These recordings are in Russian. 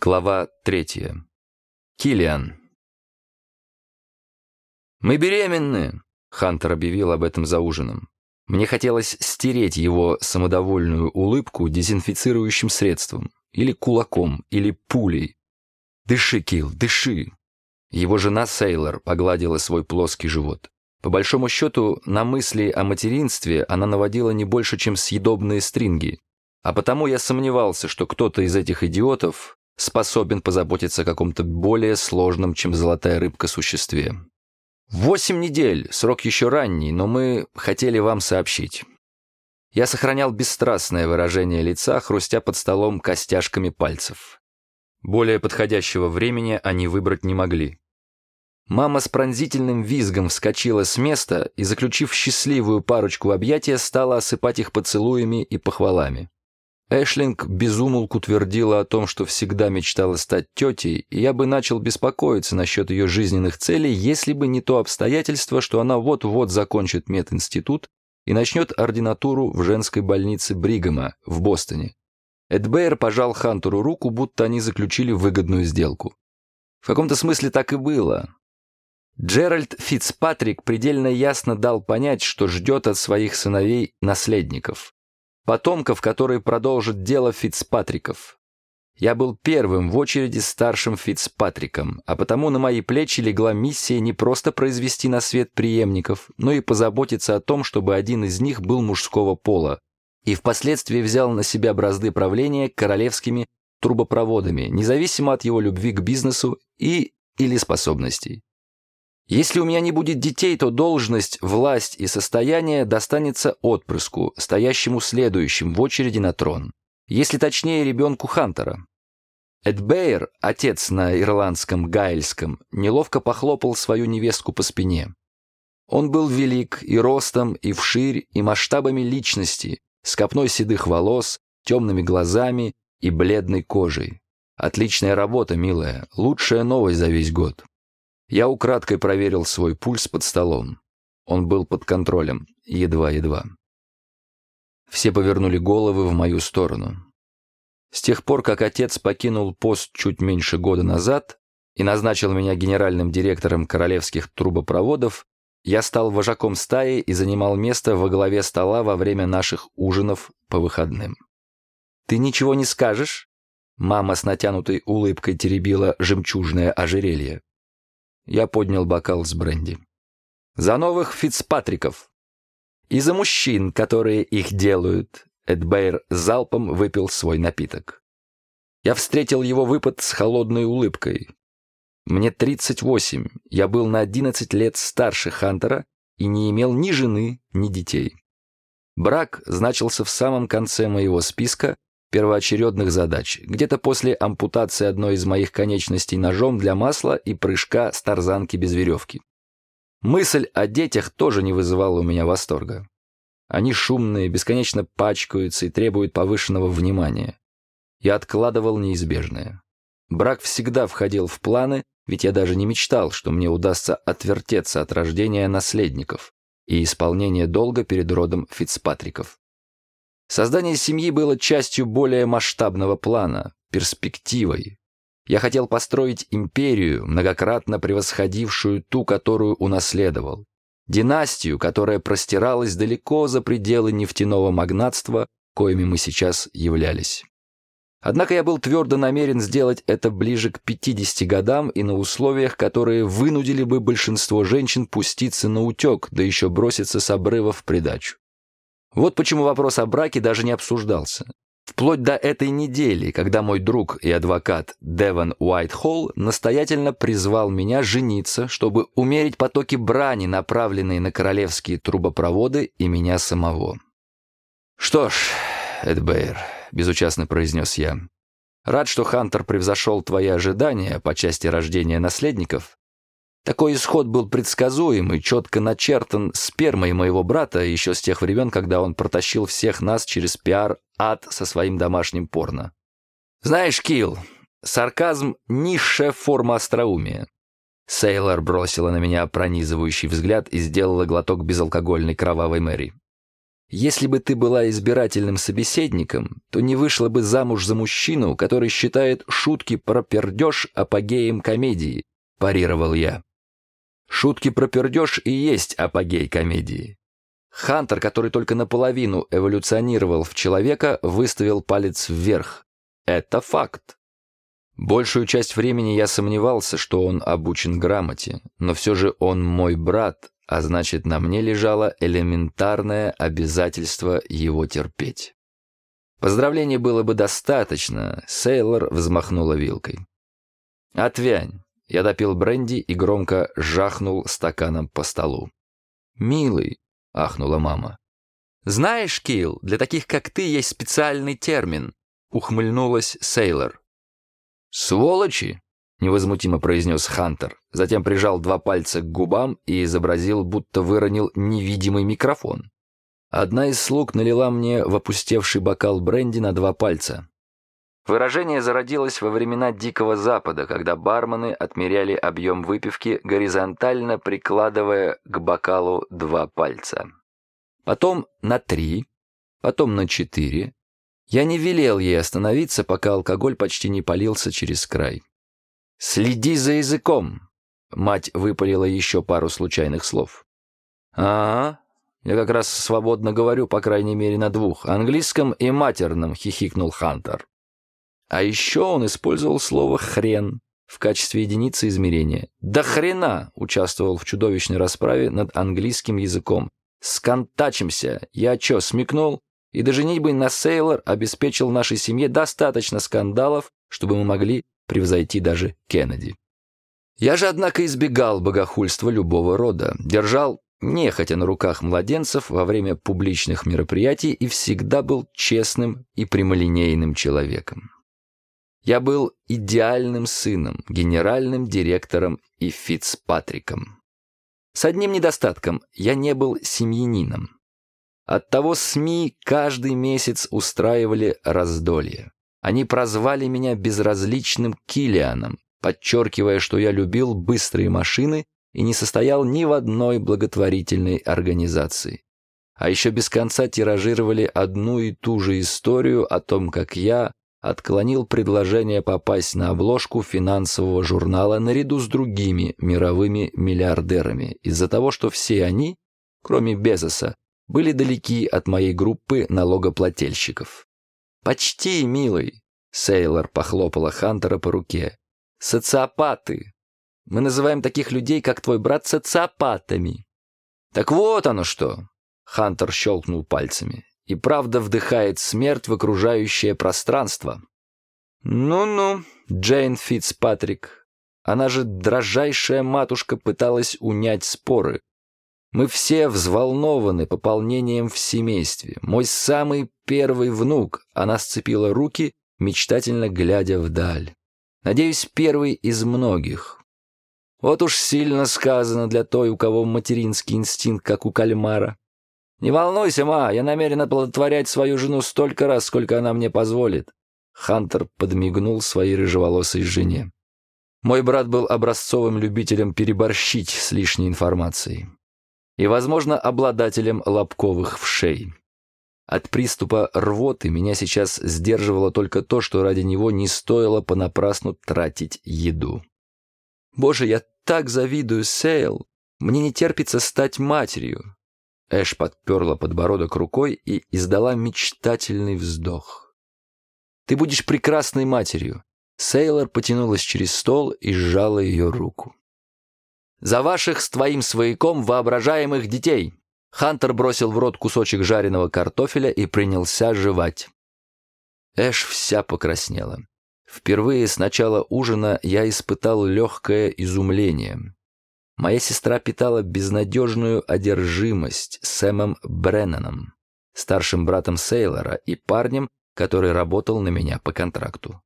Глава третья. Килиан. «Мы беременны!» — Хантер объявил об этом за ужином. Мне хотелось стереть его самодовольную улыбку дезинфицирующим средством, или кулаком, или пулей. «Дыши, Кил, дыши!» Его жена Сейлор погладила свой плоский живот. По большому счету, на мысли о материнстве она наводила не больше, чем съедобные стринги. А потому я сомневался, что кто-то из этих идиотов способен позаботиться о каком-то более сложном, чем золотая рыбка существе. Восемь недель, срок еще ранний, но мы хотели вам сообщить. Я сохранял бесстрастное выражение лица, хрустя под столом костяшками пальцев. Более подходящего времени они выбрать не могли. Мама с пронзительным визгом вскочила с места и, заключив счастливую парочку объятия, стала осыпать их поцелуями и похвалами. Эшлинг безумолку твердила о том, что всегда мечтала стать тетей, и я бы начал беспокоиться насчет ее жизненных целей, если бы не то обстоятельство, что она вот-вот закончит мединститут и начнет ординатуру в женской больнице Бригама в Бостоне. Эдбейр пожал Хантеру руку, будто они заключили выгодную сделку. В каком-то смысле так и было. Джеральд Фицпатрик предельно ясно дал понять, что ждет от своих сыновей наследников потомков, которые продолжат дело Фицпатриков. Я был первым в очереди старшим Фицпатриком, а потому на мои плечи легла миссия не просто произвести на свет преемников, но и позаботиться о том, чтобы один из них был мужского пола, и впоследствии взял на себя бразды правления королевскими трубопроводами, независимо от его любви к бизнесу и или способностей. Если у меня не будет детей, то должность, власть и состояние достанется отпрыску, стоящему следующим в очереди на трон. Если точнее, ребенку Хантера. Эдбейр, отец на ирландском гайльском, неловко похлопал свою невестку по спине. Он был велик и ростом, и вширь, и масштабами личности, с копной седых волос, темными глазами и бледной кожей. Отличная работа, милая, лучшая новость за весь год. Я украдкой проверил свой пульс под столом. Он был под контролем, едва-едва. Все повернули головы в мою сторону. С тех пор, как отец покинул пост чуть меньше года назад и назначил меня генеральным директором королевских трубопроводов, я стал вожаком стаи и занимал место во главе стола во время наших ужинов по выходным. «Ты ничего не скажешь?» Мама с натянутой улыбкой теребила жемчужное ожерелье. Я поднял бокал с бренди. «За новых Фицпатриков!» «И за мужчин, которые их делают!» Эдбейр залпом выпил свой напиток. Я встретил его выпад с холодной улыбкой. Мне 38, я был на 11 лет старше Хантера и не имел ни жены, ни детей. Брак значился в самом конце моего списка, первоочередных задач, где-то после ампутации одной из моих конечностей ножом для масла и прыжка с тарзанки без веревки. Мысль о детях тоже не вызывала у меня восторга. Они шумные, бесконечно пачкаются и требуют повышенного внимания. Я откладывал неизбежное. Брак всегда входил в планы, ведь я даже не мечтал, что мне удастся отвертеться от рождения наследников и исполнения долга перед родом Фицпатриков. Создание семьи было частью более масштабного плана, перспективой. Я хотел построить империю, многократно превосходившую ту, которую унаследовал. Династию, которая простиралась далеко за пределы нефтяного магнатства, коими мы сейчас являлись. Однако я был твердо намерен сделать это ближе к 50 годам и на условиях, которые вынудили бы большинство женщин пуститься на утек, да еще броситься с обрыва в придачу. Вот почему вопрос о браке даже не обсуждался. Вплоть до этой недели, когда мой друг и адвокат Деван Уайтхолл настоятельно призвал меня жениться, чтобы умерить потоки брани, направленные на королевские трубопроводы и меня самого. «Что ж, Эдбейр», — безучастно произнес я, — «рад, что Хантер превзошел твои ожидания по части рождения наследников, такой исход был предсказуем и четко начертан спермой моего брата еще с тех времен, когда он протащил всех нас через пиар-ад со своим домашним порно. Знаешь, Килл, сарказм — низшая форма остроумия. Сейлор бросила на меня пронизывающий взгляд и сделала глоток безалкогольной кровавой Мэри. Если бы ты была избирательным собеседником, то не вышла бы замуж за мужчину, который считает шутки про пердеж апогеем комедии, парировал я. Шутки про пердеж и есть апогей комедии. Хантер, который только наполовину эволюционировал в человека, выставил палец вверх. Это факт. Большую часть времени я сомневался, что он обучен грамоте, но все же он мой брат, а значит, на мне лежало элементарное обязательство его терпеть. Поздравления было бы достаточно, Сейлор взмахнула вилкой. «Отвянь!» Я допил бренди и громко жахнул стаканом по столу. «Милый!» — ахнула мама. «Знаешь, Килл, для таких, как ты, есть специальный термин», — ухмыльнулась Сейлор. «Сволочи!» — невозмутимо произнес Хантер, затем прижал два пальца к губам и изобразил, будто выронил невидимый микрофон. Одна из слуг налила мне в опустевший бокал бренди на два пальца. Выражение зародилось во времена Дикого Запада, когда бармены отмеряли объем выпивки, горизонтально прикладывая к бокалу два пальца. Потом на три, потом на четыре, я не велел ей остановиться, пока алкоголь почти не полился через край. «Следи за языком!» Мать выпалила еще пару случайных слов. «А, я как раз свободно говорю, по крайней мере, на двух, английском и матерном», — хихикнул Хантер. А еще он использовал слово «хрен» в качестве единицы измерения. «Да хрена!» участвовал в чудовищной расправе над английским языком. «Сконтачимся! Я че, смекнул?» и до женитьбы на Сейлор обеспечил нашей семье достаточно скандалов, чтобы мы могли превзойти даже Кеннеди. Я же, однако, избегал богохульства любого рода, держал нехотя на руках младенцев во время публичных мероприятий и всегда был честным и прямолинейным человеком. Я был идеальным сыном, генеральным директором и Фицпатриком. С одним недостатком – я не был семьянином. Оттого СМИ каждый месяц устраивали раздолье. Они прозвали меня безразличным Килианом, подчеркивая, что я любил быстрые машины и не состоял ни в одной благотворительной организации. А еще без конца тиражировали одну и ту же историю о том, как я отклонил предложение попасть на обложку финансового журнала наряду с другими мировыми миллиардерами из-за того, что все они, кроме Безоса, были далеки от моей группы налогоплательщиков. «Почти, милый!» — Сейлор похлопала Хантера по руке. «Социопаты! Мы называем таких людей, как твой брат, социопатами!» «Так вот оно что!» — Хантер щелкнул пальцами. «И правда вдыхает смерть в окружающее пространство». «Ну-ну, Джейн Фитцпатрик. Она же дрожайшая матушка пыталась унять споры, мы все взволнованы пополнением в семействе. Мой самый первый внук. Она сцепила руки, мечтательно глядя вдаль. Надеюсь, первый из многих. Вот уж сильно сказано для той, у кого материнский инстинкт, как у кальмара. Не волнуйся, ма, я намерен оплодотворять свою жену столько раз, сколько она мне позволит. Хантер подмигнул своей рыжеволосой жене. Мой брат был образцовым любителем переборщить с лишней информацией и, возможно, обладателем лобковых вшей. От приступа рвоты меня сейчас сдерживало только то, что ради него не стоило понапрасну тратить еду. «Боже, я так завидую Сейл! Мне не терпится стать матерью!» Эш подперла подбородок рукой и издала мечтательный вздох. «Ты будешь прекрасной матерью!» Сейлор потянулась через стол и сжала ее руку. За ваших с твоим свояком воображаемых детей!» Хантер бросил в рот кусочек жареного картофеля и принялся жевать. Эш вся покраснела. Впервые с начала ужина я испытал легкое изумление. Моя сестра питала безнадежную одержимость Сэмом Бреннаном, старшим братом Сейлора и парнем, который работал на меня по контракту.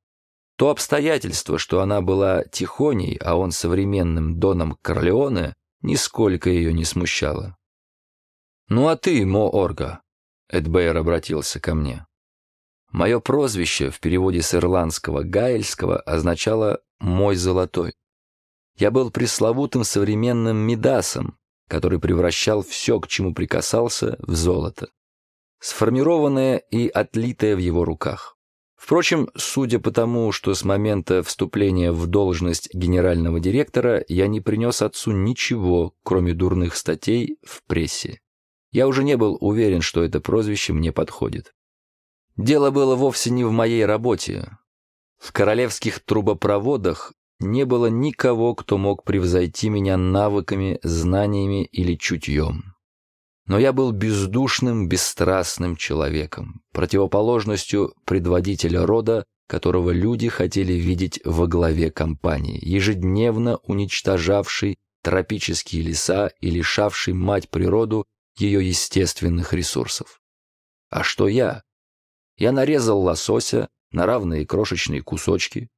То обстоятельство, что она была тихоней, а он современным Доном Корлеоне, нисколько ее не смущало. «Ну а ты, Мо Орга?» — Эдбейр обратился ко мне. Мое прозвище в переводе с ирландского «гайльского» означало «мой золотой». Я был пресловутым современным Мидасом, который превращал все, к чему прикасался, в золото. сформированное и отлитое в его руках. Впрочем, судя по тому, что с момента вступления в должность генерального директора я не принес отцу ничего, кроме дурных статей в прессе. Я уже не был уверен, что это прозвище мне подходит. Дело было вовсе не в моей работе. В королевских трубопроводах не было никого, кто мог превзойти меня навыками, знаниями или чутьем. Но я был бездушным, бесстрастным человеком, противоположностью предводителя рода, которого люди хотели видеть во главе компании, ежедневно уничтожавший тропические леса и лишавший мать природу ее естественных ресурсов. А что я? Я нарезал лосося на равные крошечные кусочки.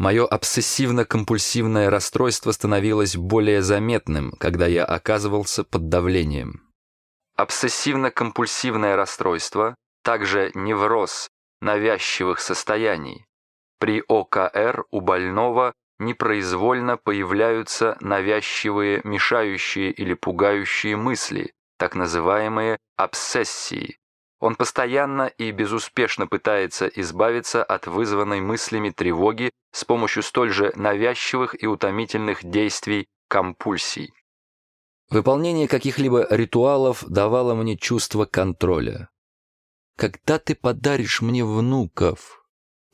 Мое обсессивно-компульсивное расстройство становилось более заметным, когда я оказывался под давлением. Обсессивно-компульсивное расстройство, также невроз навязчивых состояний. При ОКР у больного непроизвольно появляются навязчивые, мешающие или пугающие мысли, так называемые обсессии. Он постоянно и безуспешно пытается избавиться от вызванной мыслями тревоги с помощью столь же навязчивых и утомительных действий компульсий. Выполнение каких-либо ритуалов давало мне чувство контроля. «Когда ты подаришь мне внуков?»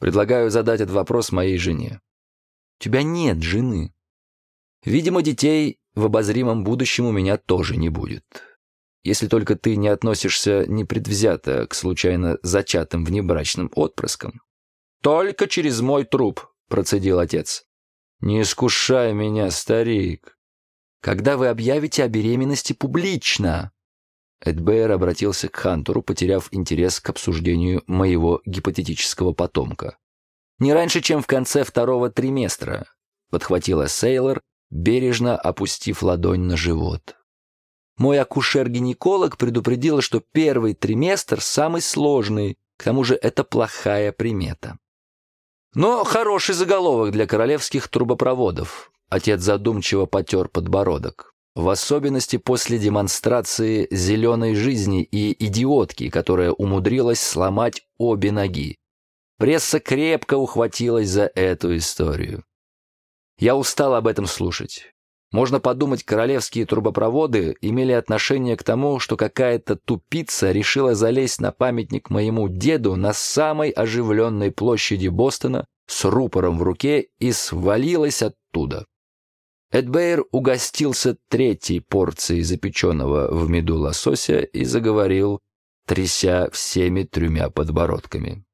Предлагаю задать этот вопрос моей жене. «У тебя нет жены. Видимо, детей в обозримом будущем у меня тоже не будет. Если только ты не относишься непредвзято к случайно зачатым внебрачным отпрыскам». «Только через мой труп», — процедил отец. «Не искушай меня, старик когда вы объявите о беременности публично?» Эдбейр обратился к Хантеру, потеряв интерес к обсуждению моего гипотетического потомка. «Не раньше, чем в конце второго триместра», — подхватила Сейлор, бережно опустив ладонь на живот. «Мой акушер-гинеколог предупредил, что первый триместр самый сложный, к тому же это плохая примета». Но хороший заголовок для королевских трубопроводов. Отец задумчиво потер подбородок. В особенности после демонстрации зеленой жизни и идиотки, которая умудрилась сломать обе ноги. Пресса крепко ухватилась за эту историю. Я устал об этом слушать. Можно подумать, королевские трубопроводы имели отношение к тому, что какая-то тупица решила залезть на памятник моему деду на самой оживленной площади Бостона с рупором в руке и свалилась оттуда. Эдбейр угостился третьей порцией запеченного в меду лосося и заговорил, тряся всеми тремя подбородками.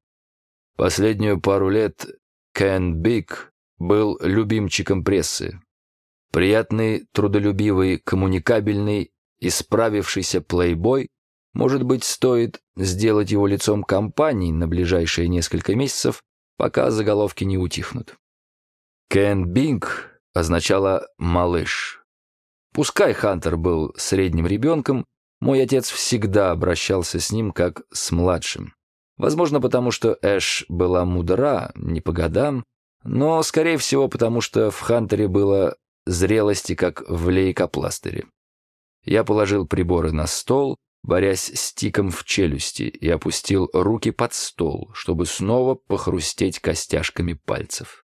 Последнюю пару лет Кен Биг был любимчиком прессы. Приятный, трудолюбивый, коммуникабельный, исправившийся плейбой, может быть, стоит сделать его лицом компании на ближайшие несколько месяцев, пока заголовки не утихнут. Кен Бинг означало «малыш». Пускай Хантер был средним ребенком, мой отец всегда обращался с ним как с младшим. Возможно, потому что Эш была мудра, не по годам, но, скорее всего, потому что в Хантере было зрелости, как в лейкопластыре. Я положил приборы на стол, борясь с тиком в челюсти, и опустил руки под стол, чтобы снова похрустеть костяшками пальцев.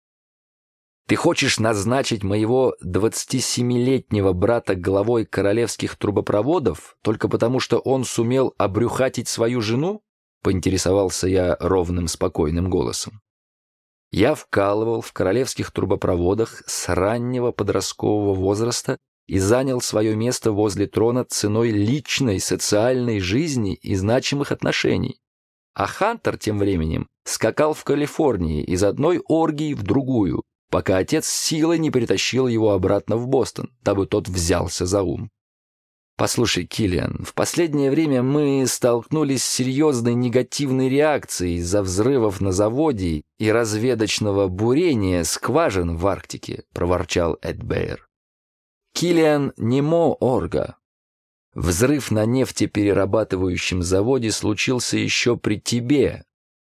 Ты хочешь назначить моего 27-летнего брата главой королевских трубопроводов только потому, что он сумел обрюхатить свою жену? Поинтересовался я ровным, спокойным голосом. Я вкалывал в королевских трубопроводах с раннего подросткового возраста и занял свое место возле трона ценой личной социальной жизни и значимых отношений. А Хантер тем временем скакал в Калифорнии из одной оргии в другую, пока отец силой не притащил его обратно в Бостон, дабы тот взялся за ум. «Послушай, Киллиан, в последнее время мы столкнулись с серьезной негативной реакцией из-за взрывов на заводе и разведочного бурения скважин в Арктике», — проворчал Эд Бэйр. «Киллиан Немо Орга. Взрыв на нефтеперерабатывающем заводе случился еще при тебе,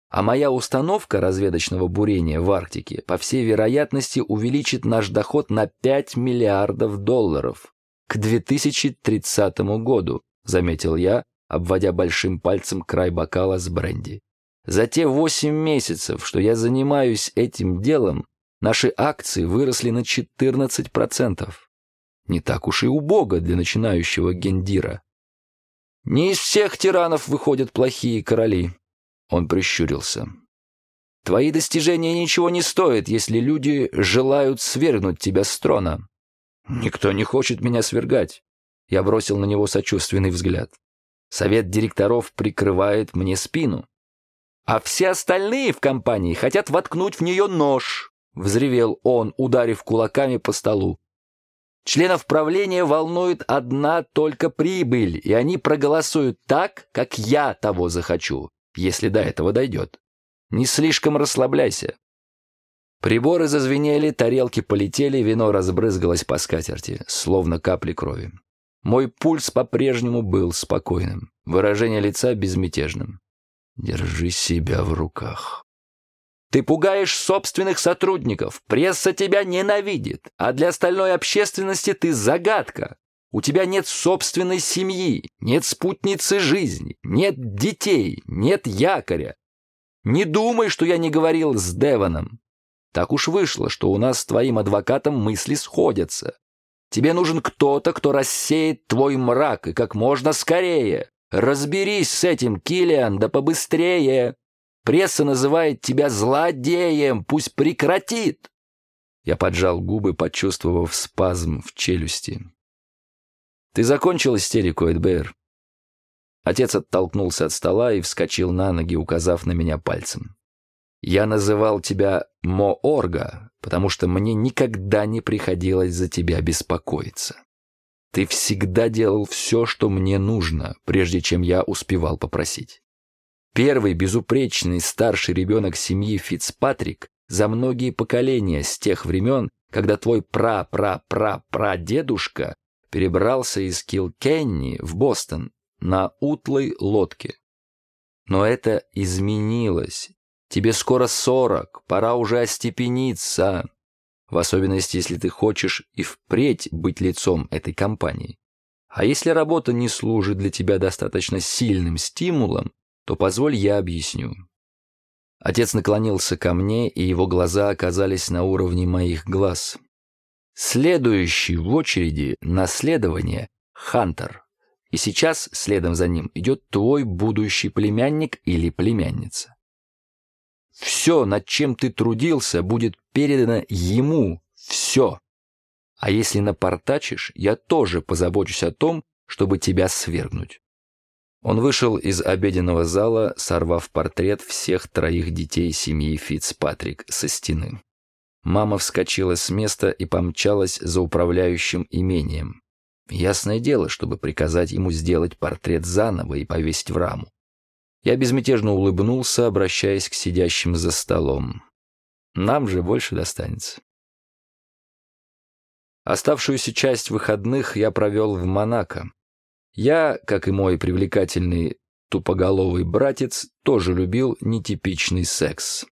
а моя установка разведочного бурения в Арктике, по всей вероятности, увеличит наш доход на 5 миллиардов долларов к 2030 году, заметил я, обводя большим пальцем край бокала с бренди. «За те восемь месяцев, что я занимаюсь этим делом, наши акции выросли на 14%. Не так уж и убого для начинающего гендира. Не из всех тиранов выходят плохие короли». Он прищурился. «Твои достижения ничего не стоят, если люди желают свергнуть тебя с трона. Никто не хочет меня свергать. Я бросил на него сочувственный взгляд. Совет директоров прикрывает мне спину. А все остальные в компании хотят воткнуть в нее нож, взревел он, ударив кулаками по столу. Членов правления волнует одна только прибыль, и они проголосуют так, как я того захочу, если до этого дойдет. Не слишком расслабляйся. Приборы зазвенели, тарелки полетели, вино разбрызгалось по скатерти, словно капли крови. Мой пульс по-прежнему был спокойным, выражение лица безмятежным. Держи себя в руках. Ты пугаешь собственных сотрудников, пресса тебя ненавидит, а для остальной общественности ты загадка. У тебя нет собственной семьи, нет спутницы жизни, нет детей, нет якоря. Не думай, что я не говорил с Деваном. Так уж вышло, что у нас с твоим адвокатом мысли сходятся. Тебе нужен кто-то, кто рассеет твой мрак, и как можно скорее. Разберись с этим, Килиан, да побыстрее. Пресса называет тебя злодеем, пусть прекратит. Я поджал губы, почувствовав спазм в челюсти. «Ты закончил истерику, Эдбейр?» Отец оттолкнулся от стола и вскочил на ноги, указав на меня пальцем. «Я называл тебя Моорга, потому что мне никогда не приходилось за тебя беспокоиться. Ты всегда делал все, что мне нужно, прежде чем я успевал попросить. Первый безупречный старший ребенок семьи Фицпатрик за многие поколения с тех времен, когда твой пра-пра-пра-прадедушка перебрался из Килкенни в Бостон на утлой лодке. Но это изменилось, Тебе скоро сорок, пора уже остепениться. В особенности, если ты хочешь и впредь быть лицом этой компании. А если работа не служит для тебя достаточно сильным стимулом, то позволь я объясню. Отец наклонился ко мне, и его глаза оказались на уровне моих глаз. Следующий в очереди наследование — Хантер. И сейчас следом за ним идет твой будущий племянник или племянница. Все, над чем ты трудился, будет передано ему. Все. А если напортачишь, я тоже позабочусь о том, чтобы тебя свергнуть. Он вышел из обеденного зала, сорвав портрет всех троих детей семьи Фицпатрик со стены. Мама вскочила с места и помчалась за управляющим имением. Ясное дело, чтобы приказать ему сделать портрет заново и повесить в раму. Я безмятежно улыбнулся, обращаясь к сидящим за столом. Нам же больше достанется. Оставшуюся часть выходных я провел в Монако. Я, как и мой привлекательный тупоголовый братец, тоже любил нетипичный секс.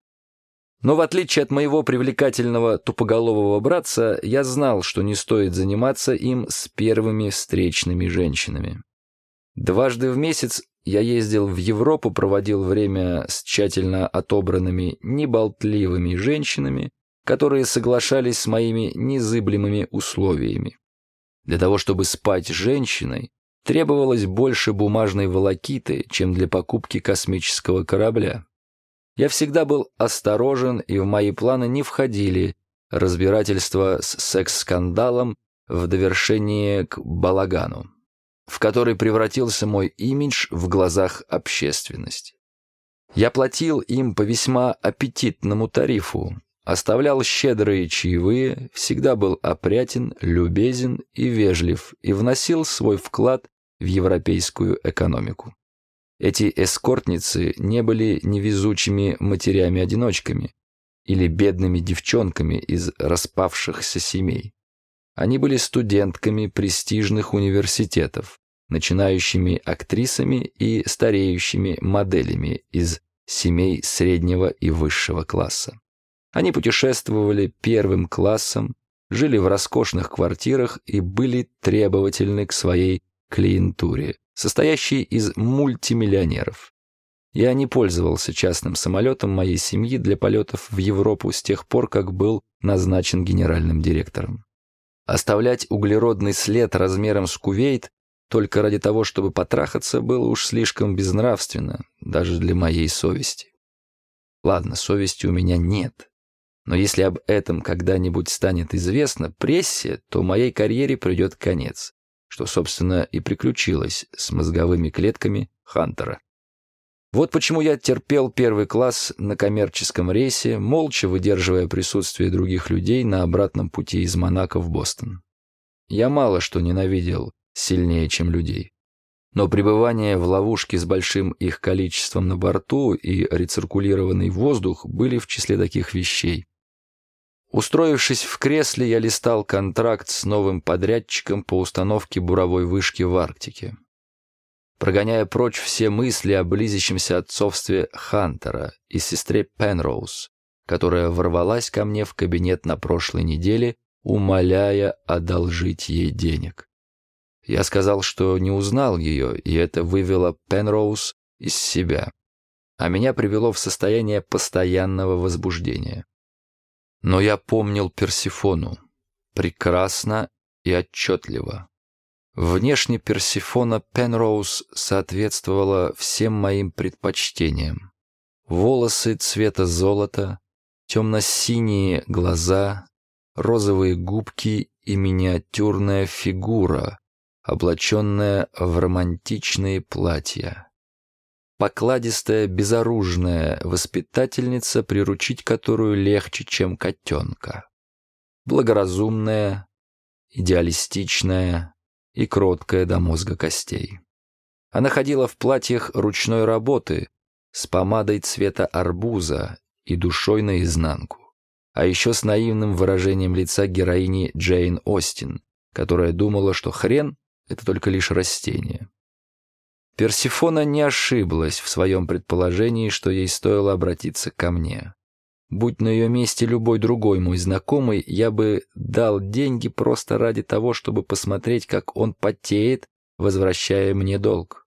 Но в отличие от моего привлекательного тупоголового братца, я знал, что не стоит заниматься им с первыми встречными женщинами. Дважды в месяц я ездил в Европу, проводил время с тщательно отобранными, неболтливыми женщинами, которые соглашались с моими незыблемыми условиями. Для того, чтобы спать с женщиной, требовалось больше бумажной волокиты, чем для покупки космического корабля. Я всегда был осторожен, и в мои планы не входили разбирательства с секс-скандалом в довершение к балагану в который превратился мой имидж в глазах общественности. Я платил им по весьма аппетитному тарифу, оставлял щедрые чаевые, всегда был опрятен, любезен и вежлив и вносил свой вклад в европейскую экономику. Эти эскортницы не были невезучими матерями-одиночками или бедными девчонками из распавшихся семей. Они были студентками престижных университетов, начинающими актрисами и стареющими моделями из семей среднего и высшего класса. Они путешествовали первым классом, жили в роскошных квартирах и были требовательны к своей клиентуре, состоящий из мультимиллионеров. Я не пользовался частным самолетом моей семьи для полетов в Европу с тех пор, как был назначен генеральным директором. Оставлять углеродный след размером с кувейт только ради того, чтобы потрахаться, было уж слишком безнравственно, даже для моей совести. Ладно, совести у меня нет. Но если об этом когда-нибудь станет известно прессе, то моей карьере придет конец, что, собственно, и приключилось с мозговыми клетками Хантера. Вот почему я терпел первый класс на коммерческом рейсе, молча выдерживая присутствие других людей на обратном пути из Монако в Бостон. Я мало что ненавидел сильнее, чем людей. Но пребывание в ловушке с большим их количеством на борту и рециркулированный воздух были в числе таких вещей. Устроившись в кресле, я листал контракт с новым подрядчиком по установке буровой вышки в Арктике прогоняя прочь все мысли о близящемся отцовстве Хантера и сестре Пенроуз, которая ворвалась ко мне в кабинет на прошлой неделе, умоляя одолжить ей денег. Я сказал, что не узнал ее, и это вывело Пенроуз из себя, а меня привело в состояние постоянного возбуждения. Но я помнил Персифону прекрасно и отчетливо. Внешне Персифона Пенроуз соответствовала всем моим предпочтениям. Волосы цвета золота, темно-синие глаза, розовые губки и миниатюрная фигура, облаченная в романтичные платья. Покладистая, безоружная воспитательница, приручить которую легче, чем котенка. Благоразумная, идеалистичная, и кроткая до мозга костей. Она ходила в платьях ручной работы с помадой цвета арбуза и душой наизнанку, а еще с наивным выражением лица героини Джейн Остин, которая думала, что хрен — это только лишь растение. Персифона не ошиблась в своем предположении, что ей стоило обратиться ко мне. Будь на ее месте любой другой мой знакомый, я бы дал деньги просто ради того, чтобы посмотреть, как он потеет, возвращая мне долг.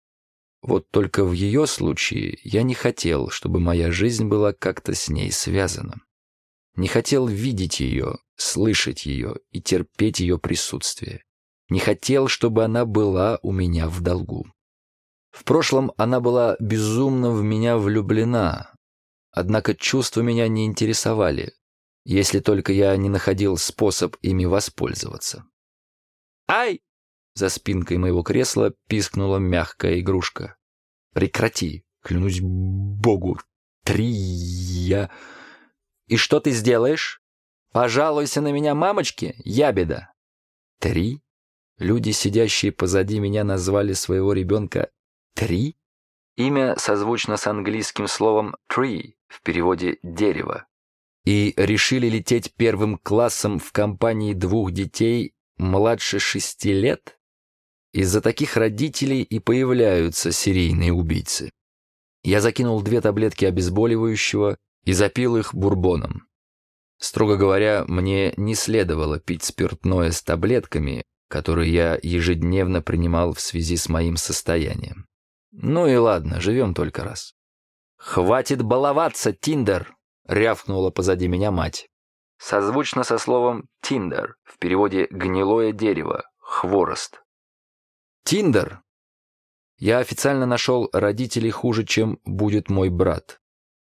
Вот только в ее случае я не хотел, чтобы моя жизнь была как-то с ней связана. Не хотел видеть ее, слышать ее и терпеть ее присутствие. Не хотел, чтобы она была у меня в долгу. В прошлом она была безумно в меня влюблена, Однако чувства меня не интересовали, если только я не находил способ ими воспользоваться. «Ай!» — за спинкой моего кресла пискнула мягкая игрушка. «Прекрати! Клянусь Богу! Три я...» «И что ты сделаешь? Пожалуйся на меня, мамочки, ябеда!» «Три?» Люди, сидящие позади меня, назвали своего ребенка «Три?» Имя созвучно с английским словом «tree», в переводе «дерево», и решили лететь первым классом в компании двух детей младше шести лет? Из-за таких родителей и появляются серийные убийцы. Я закинул две таблетки обезболивающего и запил их бурбоном. Строго говоря, мне не следовало пить спиртное с таблетками, которые я ежедневно принимал в связи с моим состоянием. Ну и ладно, живем только раз. «Хватит баловаться, Тиндер!» — рявкнула позади меня мать. Созвучно со словом «тиндер», в переводе «гнилое дерево», «хворост». «Тиндер!» Я официально нашел родителей хуже, чем будет мой брат.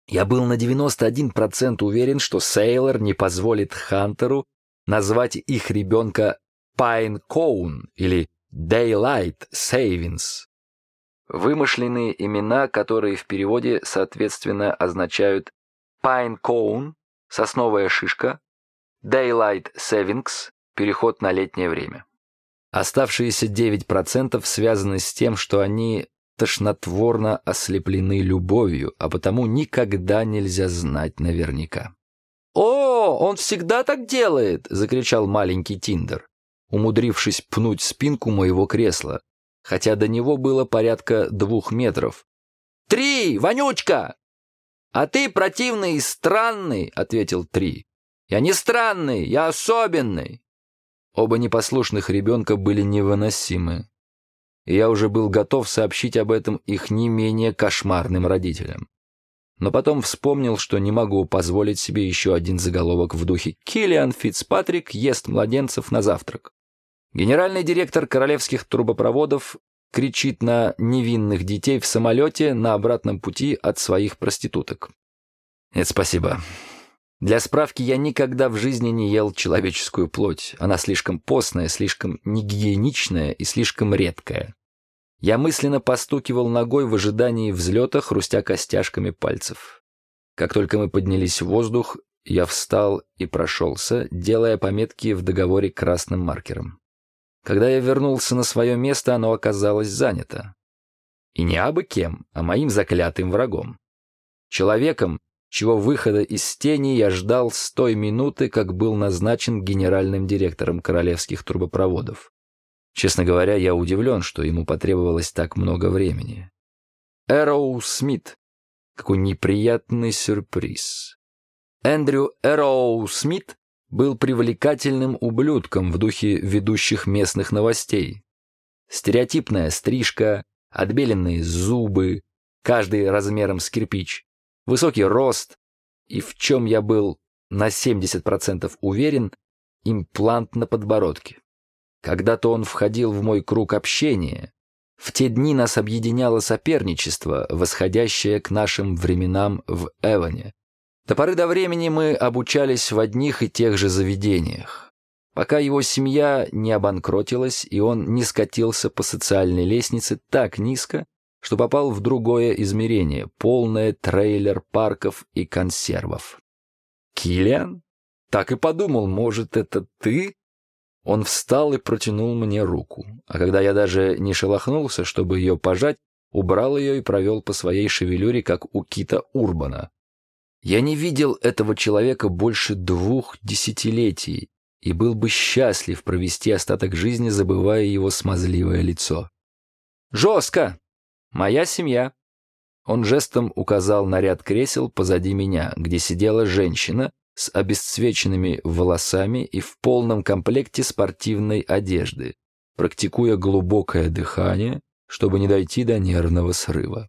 Я был на 91% уверен, что Сейлор не позволит Хантеру назвать их ребенка Пайн Коун или Daylight Savings. Вымышленные имена, которые в переводе, соответственно, означают Pine Cone – сосновая шишка, Daylight Savings – переход на летнее время. Оставшиеся 9% связаны с тем, что они тошнотворно ослеплены любовью, а потому никогда нельзя знать наверняка. «О, он всегда так делает!» — закричал маленький Тиндер, умудрившись пнуть спинку моего кресла, хотя до него было порядка двух метров. «Три, Вонючка!» «А ты противный и странный», — ответил Три. «Я не странный, я особенный». Оба непослушных ребенка были невыносимы. и я уже был готов сообщить об этом их не менее кошмарным родителям. Но потом вспомнил, что не могу позволить себе еще один заголовок в духе «Киллиан Фицпатрик ест младенцев на завтрак». Генеральный директор королевских трубопроводов кричит на невинных детей в самолете на обратном пути от своих проституток. Нет, спасибо. Для справки, я никогда в жизни не ел человеческую плоть. Она слишком постная, слишком негигиеничная и слишком редкая. Я мысленно постукивал ногой в ожидании взлета, хрустя костяшками пальцев. Как только мы поднялись в воздух, я встал и прошелся, делая пометки в договоре красным маркером. Когда я вернулся на свое место, оно оказалось занято. И не абы кем, а моим заклятым врагом. Человеком, чего выхода из тени я ждал с той минуты, как был назначен генеральным директором королевских трубопроводов. Честно говоря, я удивлен, что ему потребовалось так много времени. Эроу Смит. Какой неприятный сюрприз. Эндрю Эроу Смит был привлекательным ублюдком в духе ведущих местных новостей. Стереотипная стрижка, отбеленные зубы, каждый размером с кирпич, высокий рост и, в чем я был на 70% уверен, имплант на подбородке. Когда-то он входил в мой круг общения. В те дни нас объединяло соперничество, восходящее к нашим временам в Эване. До поры до времени мы обучались в одних и тех же заведениях. Пока его семья не обанкротилась, и он не скатился по социальной лестнице так низко, что попал в другое измерение, полное трейлер-парков и консервов. «Киллиан? Так и подумал, может, это ты?» Он встал и протянул мне руку, а когда я даже не шелохнулся, чтобы ее пожать, убрал ее и провел по своей шевелюре, как у Кита Урбана. Я не видел этого человека больше двух десятилетий и был бы счастлив провести остаток жизни, забывая его смазливое лицо. «Жестко!» «Моя семья». Он жестом указал на ряд кресел позади меня, где сидела женщина с обесцвеченными волосами и в полном комплекте спортивной одежды, практикуя глубокое дыхание, чтобы не дойти до нервного срыва.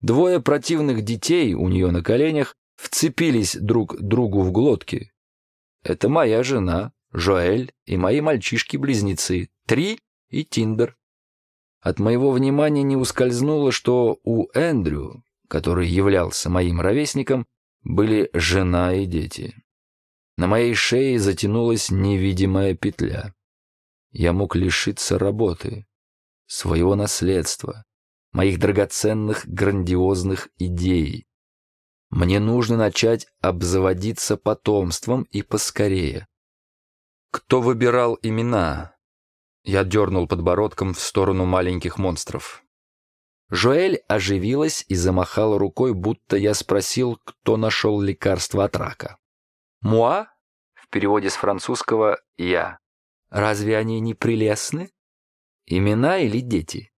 Двое противных детей у нее на коленях вцепились друг другу в глотки. Это моя жена, Жоэль, и мои мальчишки-близнецы, Три и Тиндер. От моего внимания не ускользнуло, что у Эндрю, который являлся моим ровесником, были жена и дети. На моей шее затянулась невидимая петля. Я мог лишиться работы, своего наследства, моих драгоценных грандиозных идей. Мне нужно начать обзаводиться потомством и поскорее. Кто выбирал имена? Я дернул подбородком в сторону маленьких монстров. Жоэль оживилась и замахала рукой, будто я спросил, кто нашел лекарство от рака. «Муа?» В переводе с французского «я». «Разве они не прелестны? Имена или дети?»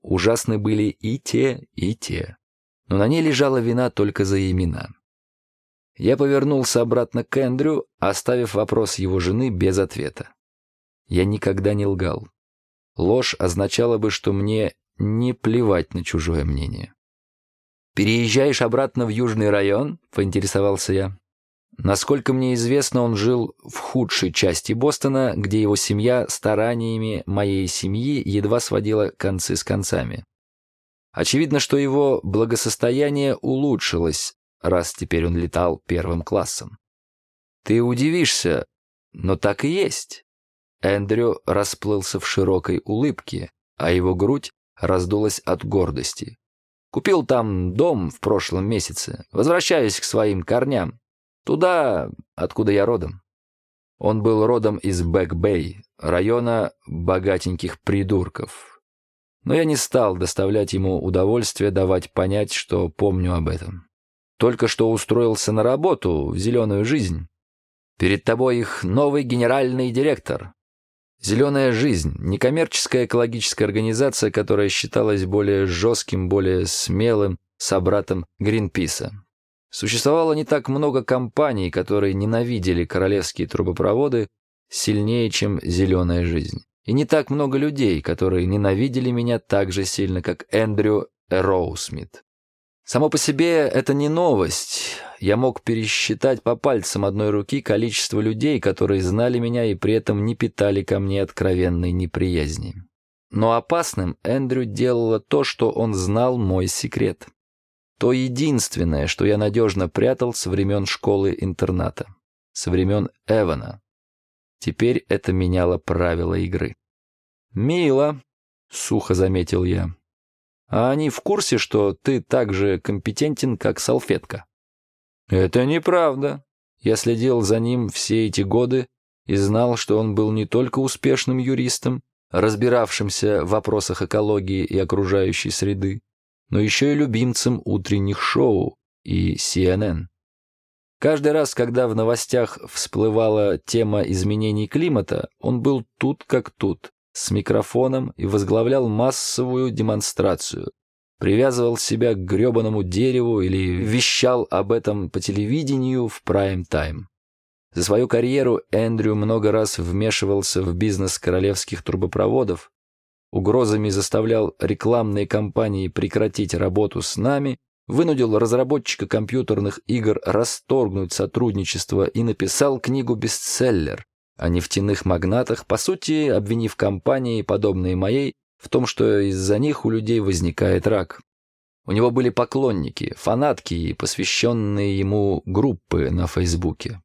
Ужасны были и те, и те. Но на ней лежала вина только за имена. Я повернулся обратно к Эндрю, оставив вопрос его жены без ответа. Я никогда не лгал. Ложь означала бы, что мне не плевать на чужое мнение. «Переезжаешь обратно в Южный район?» — поинтересовался я. Насколько мне известно, он жил в худшей части Бостона, где его семья стараниями моей семьи едва сводила концы с концами. Очевидно, что его благосостояние улучшилось, раз теперь он летал первым классом. Ты удивишься, но так и есть. Эндрю расплылся в широкой улыбке, а его грудь раздулась от гордости. Купил там дом в прошлом месяце, возвращаясь к своим корням. Туда, откуда я родом. Он был родом из Бэк-Бэй, района богатеньких придурков. Но я не стал доставлять ему удовольствие давать понять, что помню об этом. Только что устроился на работу в зеленую жизнь. Перед тобой их новый генеральный директор, «Зеленая жизнь» — некоммерческая экологическая организация, которая считалась более жестким, более смелым собратом Гринписа. Существовало не так много компаний, которые ненавидели королевские трубопроводы сильнее, чем «Зеленая жизнь». И не так много людей, которые ненавидели меня так же сильно, как Эндрю Роусмит. Само по себе это не новость. Я мог пересчитать по пальцам одной руки количество людей, которые знали меня и при этом не питали ко мне откровенной неприязни. Но опасным Эндрю делало то, что он знал мой секрет. То единственное, что я надежно прятал со времен школы-интерната, со времен Эвана. Теперь это меняло правила игры. «Мило», — сухо заметил я. А они в курсе, что ты так же компетентен, как салфетка?» «Это неправда. Я следил за ним все эти годы и знал, что он был не только успешным юристом, разбиравшимся в вопросах экологии и окружающей среды, но еще и любимцем утренних шоу и CNN. Каждый раз, когда в новостях всплывала тема изменений климата, он был тут как тут, с микрофоном и возглавлял массовую демонстрацию. Привязывал себя к гребаному дереву или вещал об этом по телевидению в прайм-тайм. За свою карьеру Эндрю много раз вмешивался в бизнес королевских трубопроводов, угрозами заставлял рекламные компании прекратить работу с нами, вынудил разработчика компьютерных игр расторгнуть сотрудничество и написал книгу-бестселлер о нефтяных магнатах, по сути, обвинив компании, подобные моей, в том, что из-за них у людей возникает рак. У него были поклонники, фанатки и посвященные ему группы на Фейсбуке.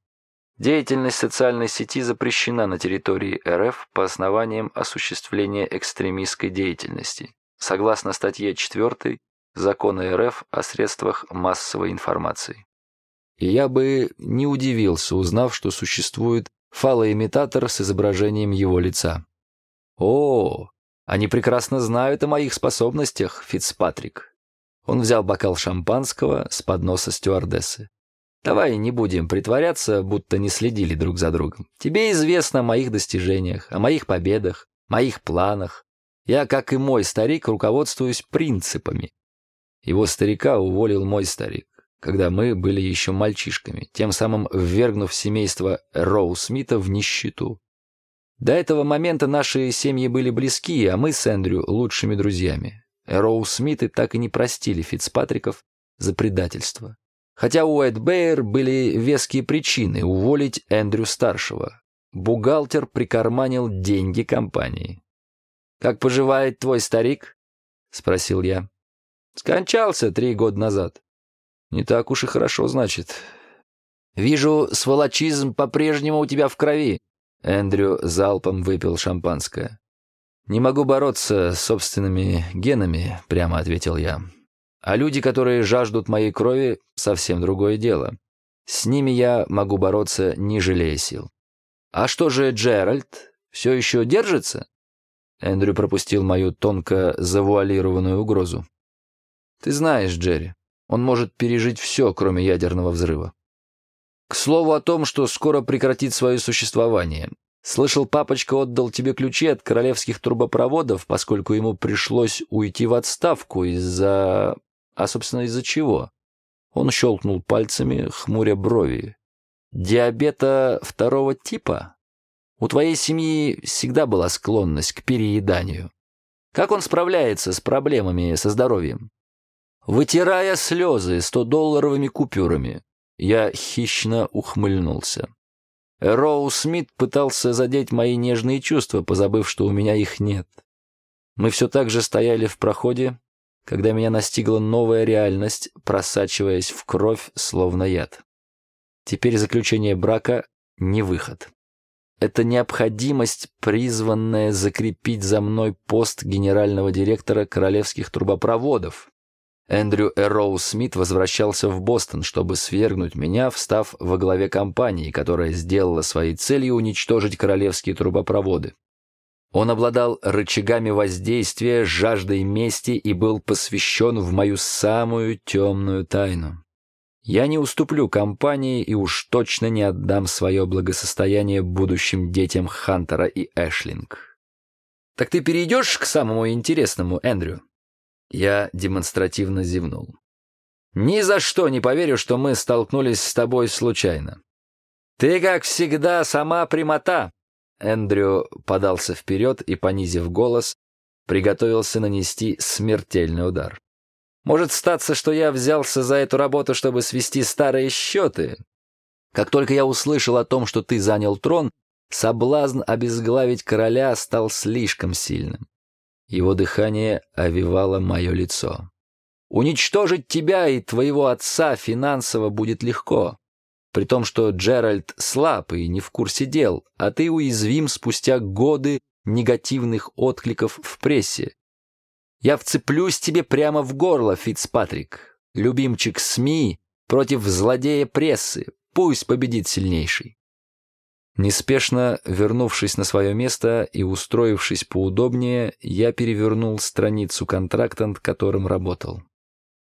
Деятельность социальной сети запрещена на территории РФ по основаниям осуществления экстремистской деятельности, согласно статье 4 Закона РФ о средствах массовой информации. И я бы не удивился, узнав, что существует фалоимитатор с изображением его лица. «О, они прекрасно знают о моих способностях, Фицпатрик». Он взял бокал шампанского с подноса стюардессы. «Давай не будем притворяться, будто не следили друг за другом. Тебе известно о моих достижениях, о моих победах, моих планах. Я, как и мой старик, руководствуюсь принципами. Его старика уволил мой старик когда мы были еще мальчишками, тем самым ввергнув семейство Роу Смита в нищету. До этого момента наши семьи были близки, а мы с Эндрю лучшими друзьями. Роу Смиты так и не простили Фицпатриков за предательство. Хотя у Эд Бэйр были веские причины уволить Эндрю-старшего. Бухгалтер прикарманил деньги компании. «Как поживает твой старик?» — спросил я. «Скончался три года назад. Не так уж и хорошо, значит. Вижу, сволочизм по-прежнему у тебя в крови. Эндрю залпом выпил шампанское. «Не могу бороться с собственными генами», — прямо ответил я. «А люди, которые жаждут моей крови, совсем другое дело. С ними я могу бороться, не жалея сил». «А что же Джеральд? Все еще держится?» Эндрю пропустил мою тонко завуалированную угрозу. «Ты знаешь, Джерри, он может пережить все, кроме ядерного взрыва. К слову о том, что скоро прекратит свое существование. Слышал, папочка отдал тебе ключи от королевских трубопроводов, поскольку ему пришлось уйти в отставку из-за... А, собственно, из-за чего? Он щелкнул пальцами, хмуря брови. Диабета второго типа? У твоей семьи всегда была склонность к перееданию. Как он справляется с проблемами со здоровьем? Вытирая слезы сто-долларовыми купюрами, я хищно ухмыльнулся. Роу Смит пытался задеть мои нежные чувства, позабыв, что у меня их нет. Мы все так же стояли в проходе, когда меня настигла новая реальность, просачиваясь в кровь, словно яд. Теперь заключение брака — не выход. Это необходимость, призванная закрепить за мной пост генерального директора королевских трубопроводов, Эндрю Эрроу Смит возвращался в Бостон, чтобы свергнуть меня, встав во главе компании, которая сделала своей целью уничтожить королевские трубопроводы. Он обладал рычагами воздействия, жаждой мести и был посвящен в мою самую темную тайну. Я не уступлю компании и уж точно не отдам свое благосостояние будущим детям Хантера и Эшлинг. «Так ты перейдешь к самому интересному, Эндрю?» Я демонстративно зевнул. «Ни за что не поверю, что мы столкнулись с тобой случайно. Ты, как всегда, сама прямота!» Эндрю подался вперед и, понизив голос, приготовился нанести смертельный удар. «Может статься, что я взялся за эту работу, чтобы свести старые счеты. Как только я услышал о том, что ты занял трон, соблазн обезглавить короля стал слишком сильным. Его дыхание овивало мое лицо. Уничтожить тебя и твоего отца финансово будет легко. При том, что Джеральд слаб и не в курсе дел, а ты уязвим спустя годы негативных откликов в прессе. Я вцеплюсь тебе прямо в горло, Фицпатрик. Любимчик СМИ против злодея прессы. Пусть победит сильнейший. Неспешно вернувшись на свое место и устроившись поудобнее, я перевернул страницу контракта, над которым работал.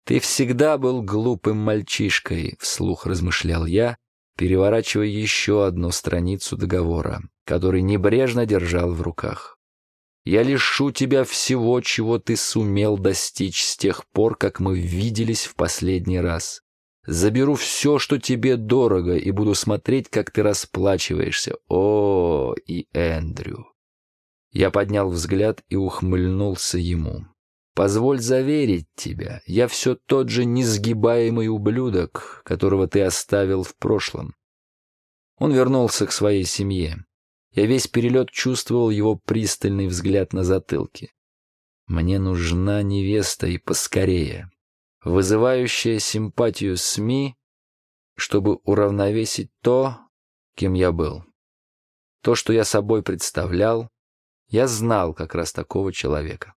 «Ты всегда был глупым мальчишкой», — вслух размышлял я, переворачивая еще одну страницу договора, который небрежно держал в руках. «Я лишу тебя всего, чего ты сумел достичь с тех пор, как мы виделись в последний раз. Заберу все, что тебе дорого, и буду смотреть, как ты расплачиваешься. О, и Эндрю!» Я поднял взгляд и ухмыльнулся ему. Позволь заверить тебя, я все тот же несгибаемый ублюдок, которого ты оставил в прошлом. Он вернулся к своей семье. Я весь перелет чувствовал его пристальный взгляд на затылке. Мне нужна невеста и поскорее, вызывающая симпатию СМИ, чтобы уравновесить то, кем я был. То, что я собой представлял, я знал как раз такого человека.